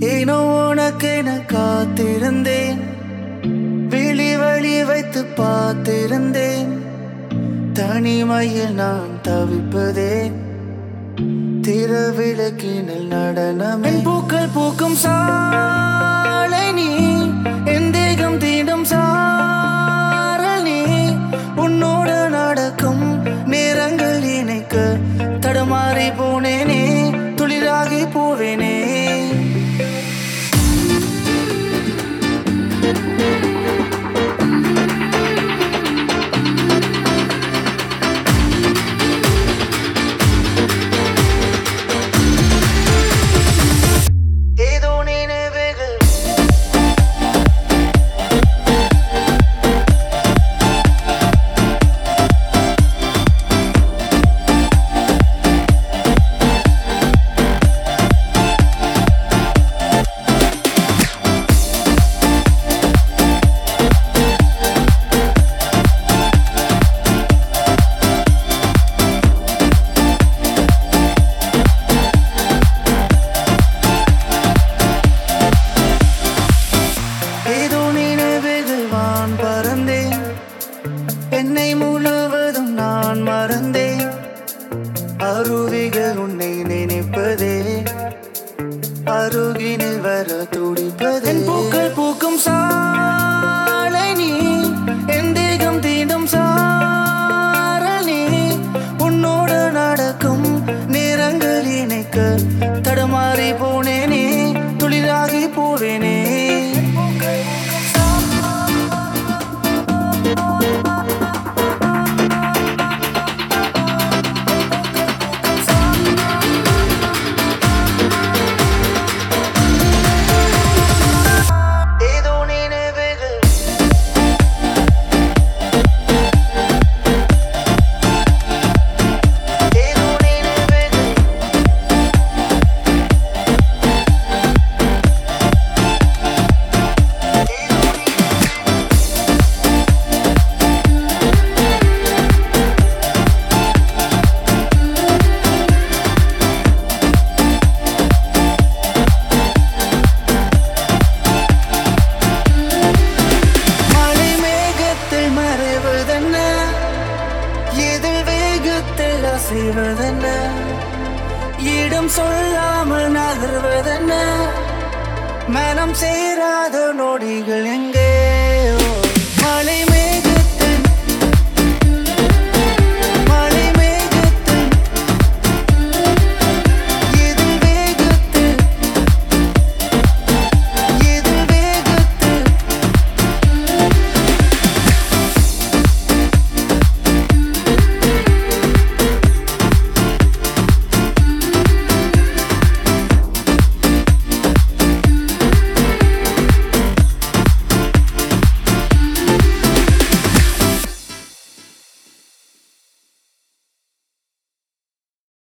ஏனோ உனக்கென காத்திருந்தேன். விழி வழி வைத்து பார்த்திருந்தேன். தனிமையில் நான் தவிப்பதே திரவிளக்கினில் நடனமே. பூக்கள் பூக்கும் சாலை நீ என் தேகம் தீண்டும் சாரல் நீ. உன்னோடு நடக்கும் நேரங்கள் இணைக்க தடுமாறி போ அருவிகள் உன்னை நினைப்பதே. அருகினில் வர துடிப்பதே. பூக்கள் பூக்கும் சாலை நீ என் தேகம் தீண்டும் சாரணி உன்னோடு நடக்கும் நேரங்கள் இணைக்க தடுமாறி போனேனே துளிராகி போவேனே. வேகத்தில் இடம் சொல்லாமல் நகர்வதென்ன? மனம் சேராத நொடிகள்